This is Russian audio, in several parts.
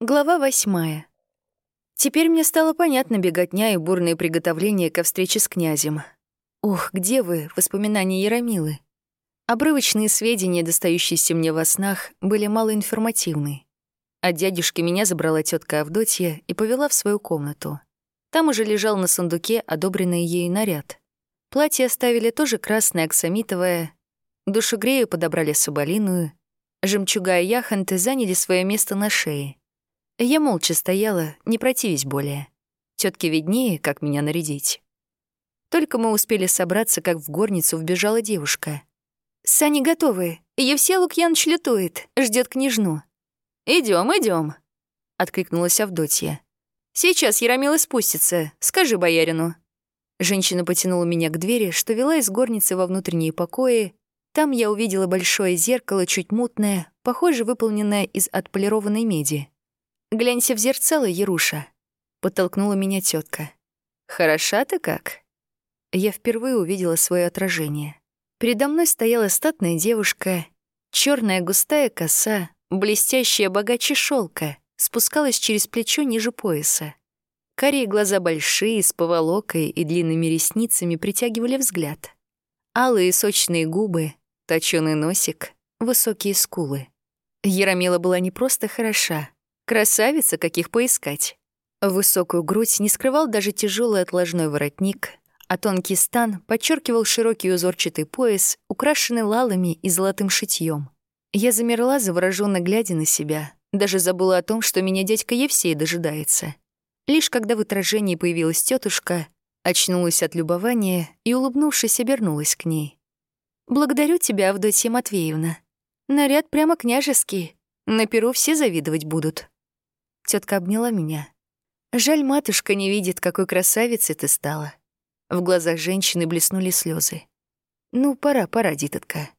Глава восьмая. Теперь мне стало понятно беготня и бурные приготовления ко встрече с князем. Ух, где вы, воспоминания Яромилы? Обрывочные сведения, достающиеся мне во снах, были малоинформативны. От дядюшки меня забрала тетка Авдотья и повела в свою комнату. Там уже лежал на сундуке одобренный ею наряд. Платье оставили тоже красное аксамитовое, душегрею подобрали соболиную, жемчуга и яхонты заняли свое место на шее. Я молча стояла, не противясь более. Тетке виднее, как меня нарядить. Только мы успели собраться, как в горницу вбежала девушка. «Сани готовы. Евсей Лукьяныч летует, ждет княжну». Идем, идем, откликнулась Авдотья. «Сейчас Яромила спустится. Скажи боярину». Женщина потянула меня к двери, что вела из горницы во внутренние покои. Там я увидела большое зеркало, чуть мутное, похоже, выполненное из отполированной меди. «Глянься в зерцало, Яруша», — подтолкнула меня тетка. «Хороша ты как?» Я впервые увидела свое отражение. Передо мной стояла статная девушка, черная густая коса, блестящая богаче шелка, спускалась через плечо ниже пояса. Карие глаза большие, с поволокой и длинными ресницами притягивали взгляд. Алые сочные губы, точёный носик, высокие скулы. Яромила была не просто хороша, Красавица, каких поискать. Высокую грудь не скрывал даже тяжелый отложной воротник, а тонкий стан подчеркивал широкий узорчатый пояс, украшенный лалами и золотым шитьем. Я замерла, завороженно глядя на себя, даже забыла о том, что меня дядька Евсей дожидается. Лишь когда в отражении появилась тетушка, очнулась от любования и, улыбнувшись, обернулась к ней. «Благодарю тебя, Авдотья Матвеевна. Наряд прямо княжеский. На перу все завидовать будут». Тетка обняла меня. Жаль, матушка не видит, какой красавицей ты стала. В глазах женщины блеснули слезы. Ну, пора, пора, дитотка.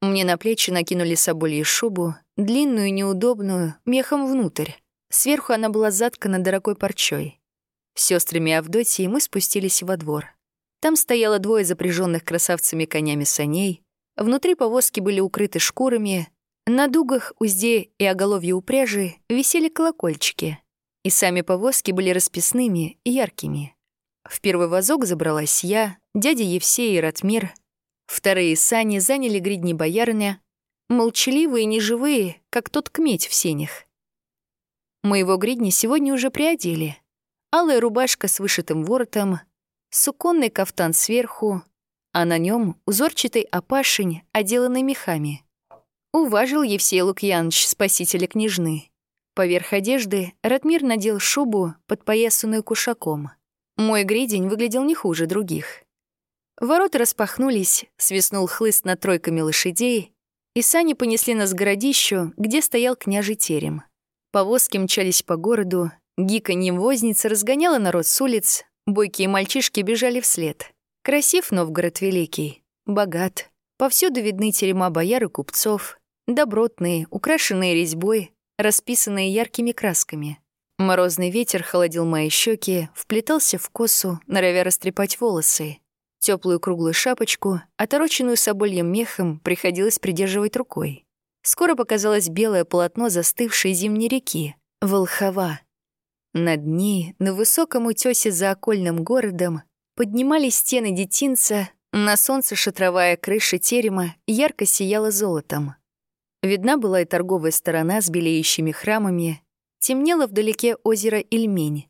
Мне на плечи накинули соболье шубу, длинную, неудобную, мехом внутрь. Сверху она была заткана дорогой парчой. С сестрами Авдотьей мы спустились во двор. Там стояло двое запряженных красавцами конями саней. Внутри повозки были укрыты шкурами, на дугах, узде и оголовье упряжи висели колокольчики, и сами повозки были расписными и яркими. В первый вазок забралась я, дядя Евсей и Ратмир. Вторые сани заняли гридни боярня, молчаливые и неживые, как тот кметь в сенях. Моего гридни сегодня уже приодели. Алая рубашка с вышитым воротом, суконный кафтан сверху, а на нем узорчатый опашень, отделанный мехами — Уважил Евсей Лукьянович спасителя княжны. Поверх одежды Ратмир надел шубу, подпоясанную кушаком. Мой гридень выглядел не хуже других. Ворота распахнулись, свистнул хлыст над тройками лошадей, и сани понесли нас к городищу, где стоял княжий терем. Повозки мчались по городу, гиканьем возница разгоняла народ с улиц, бойкие мальчишки бежали вслед. Красив Новгород Великий, богат, повсюду видны терема бояр и купцов, добротные, украшенные резьбой, расписанные яркими красками. Морозный ветер холодил мои щеки, вплетался в косу, норовя растрепать волосы. Теплую круглую шапочку, отороченную собольем мехом, приходилось придерживать рукой. Скоро показалось белое полотно застывшей зимней реки — Волхова. Над ней, на высоком утёсе за окольным городом, поднимались стены детинца, на солнце шатровая крыша терема ярко сияла золотом. Видна была и торговая сторона с белеющими храмами, темнело вдалеке озеро Ильмень.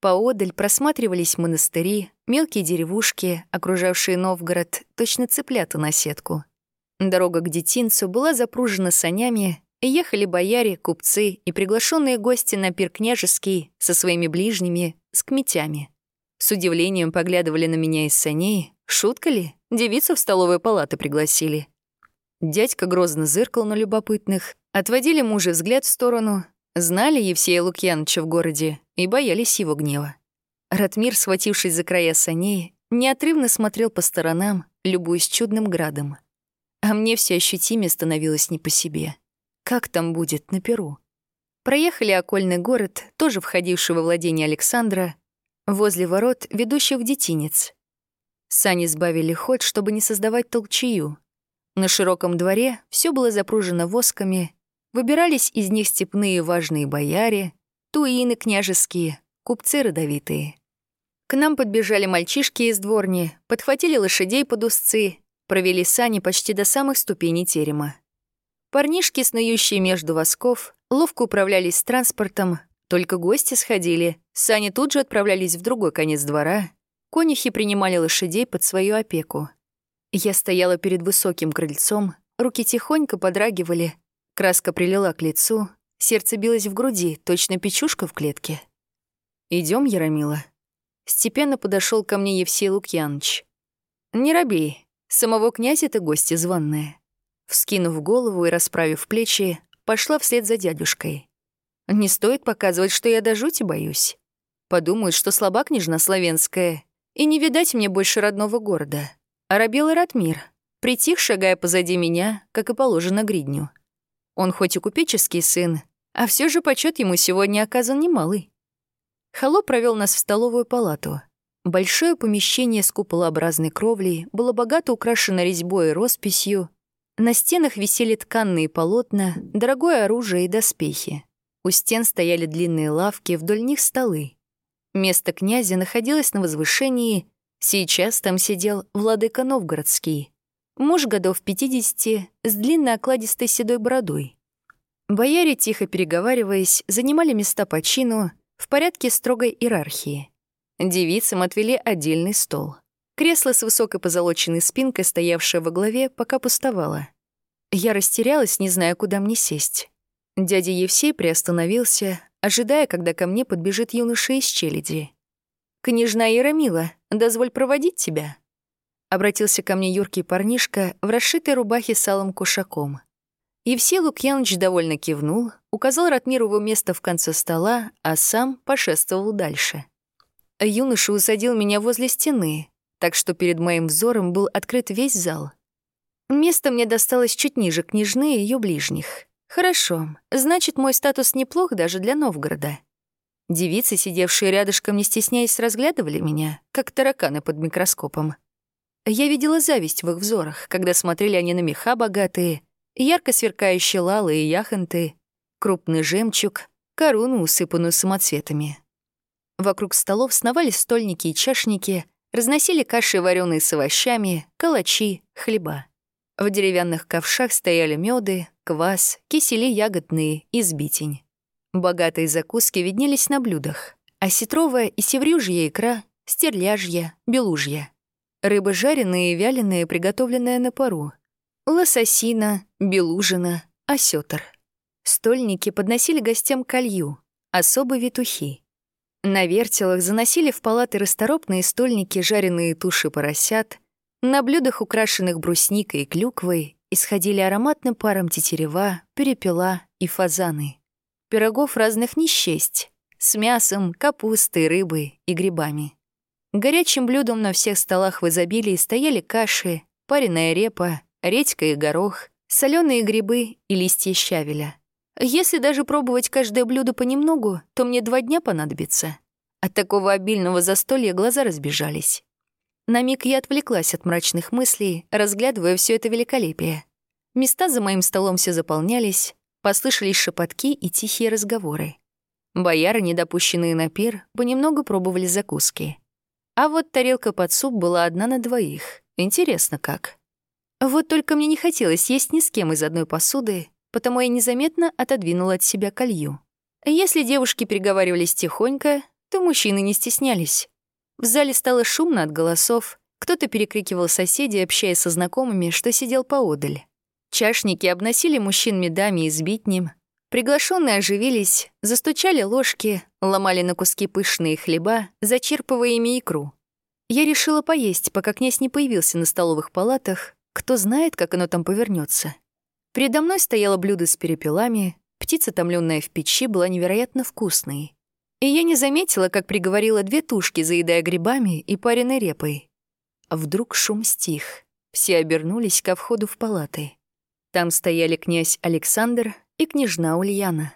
Поодаль просматривались монастыри, мелкие деревушки, окружавшие Новгород, точно цыплята на сетку. Дорога к детинцу была запружена санями, ехали бояре, купцы и приглашенные гости на пир княжеский со своими ближними, с кметями. С удивлением поглядывали на меня из саней. Шутка ли? Девицу в столовой палаты пригласили. Дядька грозно зыркал на любопытных, отводили мужа взгляд в сторону, знали Евсея Лукьяновича в городе и боялись его гнева. Ратмир, схватившись за края саней, неотрывно смотрел по сторонам, любуясь чудным градом. А мне все ощутимее становилось не по себе. Как там будет на Перу? Проехали окольный город, тоже входивший во владение Александра, возле ворот, ведущих в детинец. Сани сбавили ход, чтобы не создавать толчею. На широком дворе все было запружено восками, выбирались из них степные важные бояре, туины княжеские, купцы родовитые. К нам подбежали мальчишки из дворни, подхватили лошадей под узцы, провели сани почти до самых ступеней терема. Парнишки, снующие между восков, ловко управлялись с транспортом, только гости сходили, сани тут же отправлялись в другой конец двора, конюхи принимали лошадей под свою опеку. Я стояла перед высоким крыльцом, руки тихонько подрагивали, краска прилила к лицу, сердце билось в груди, точно печушка в клетке. Идем, Яромила». Степенно подошел ко мне Евсей Лукьяныч. «Не робей, самого князя ты гости званные». Вскинув голову и расправив плечи, пошла вслед за дядюшкой. Не стоит показывать, что я до жути боюсь. Подумают, что слаба княжна славянская, и не видать мне больше родного города. Арабел и Ратмир, притих, шагая позади меня, как и положено гридню. Он хоть и купеческий сын, а все же почет ему сегодня оказан немалый. Холоп провел нас в столовую палату. Большое помещение с куполообразной кровлей было богато украшено резьбой и росписью. На стенах висели тканные полотна, дорогое оружие и доспехи. У стен стояли длинные лавки, вдоль них столы. Место князя находилось на возвышении, сейчас там сидел владыка Новгородский. Муж годов 50 с длинной окладистой седой бородой. Бояре, тихо переговариваясь, занимали места по чину, в порядке строгой иерархии. Девицам отвели отдельный стол. Кресло с высокой позолоченной спинкой, стоявшее во главе, пока пустовало. Я растерялась, не зная, куда мне сесть. Дядя Евсей приостановился, ожидая, когда ко мне подбежит юноша из челяди. «Княжна Яромила, дозволь проводить тебя?» Обратился ко мне юркий парнишка в расшитой рубахе с алым кушаком. Евсей Лукьяныч довольно кивнул, указал Ратмиру его место в конце стола, а сам пошествовал дальше. Юноша усадил меня возле стены, так что перед моим взором был открыт весь зал. Место мне досталось чуть ниже княжны и ее ближних. Хорошо, значит, мой статус неплох даже для Новгорода. Девицы, сидевшие рядышком, не стесняясь, разглядывали меня, как тараканы под микроскопом. Я видела зависть в их взорах, когда смотрели они на меха богатые — ярко сверкающие лалы и яхонты, крупный жемчуг, корону, усыпанную самоцветами. Вокруг столов сновали стольники и чашники, разносили каши, вареные с овощами, калачи, хлеба. В деревянных ковшах стояли меды, квас, кисели ягодные и сбитень. Богатые закуски виднелись на блюдах. Осетровая и севрюжья икра, стерляжья, белужья. Рыба жареная и вяленая, приготовленная на пару, лососина, белужина, осетр. Стольники подносили гостям колью, особо витухи. На вертелах заносили в палаты расторопные стольники жареные туши поросят, на блюдах, украшенных брусникой и клюквой, исходили ароматным паром тетерева, перепела и фазаны. Пирогов разных не счесть, с мясом, капустой, рыбой и грибами. Горячим блюдом на всех столах в изобилии стояли каши, пареная репа, редька и горох, соленые грибы и листья щавеля. Если даже пробовать каждое блюдо понемногу, то мне два дня понадобится. От такого обильного застолья глаза разбежались. На миг я отвлеклась от мрачных мыслей, разглядывая все это великолепие. Места за моим столом все заполнялись, послышались шепотки и тихие разговоры. Бояры, недопущенные на пир, понемногу пробовали закуски. А вот тарелка под суп была одна на двоих. Интересно как. Вот только мне не хотелось есть ни с кем из одной посуды, потому я незаметно отодвинула от себя колью. Если девушки переговаривались тихонько, то мужчины не стеснялись. В зале стало шумно от голосов, кто-то перекрикивал соседей, общаясь со знакомыми, что сидел поодаль. Чашники обносили мужчин медами и сбитнем, приглашенные оживились, застучали ложки, ломали на куски пышные хлеба, зачерпывая ими икру. Я решила поесть, пока князь не появился на столовых палатах, кто знает, как оно там повернется. Передо мной стояло блюдо с перепелами, птица, томленная в печи, была невероятно вкусной. И я не заметила, как приговорила две тушки, заедая грибами и пареной репой. Вдруг шум стих. Все обернулись ко входу в палаты. Там стояли князь Александр и княжна Ульяна.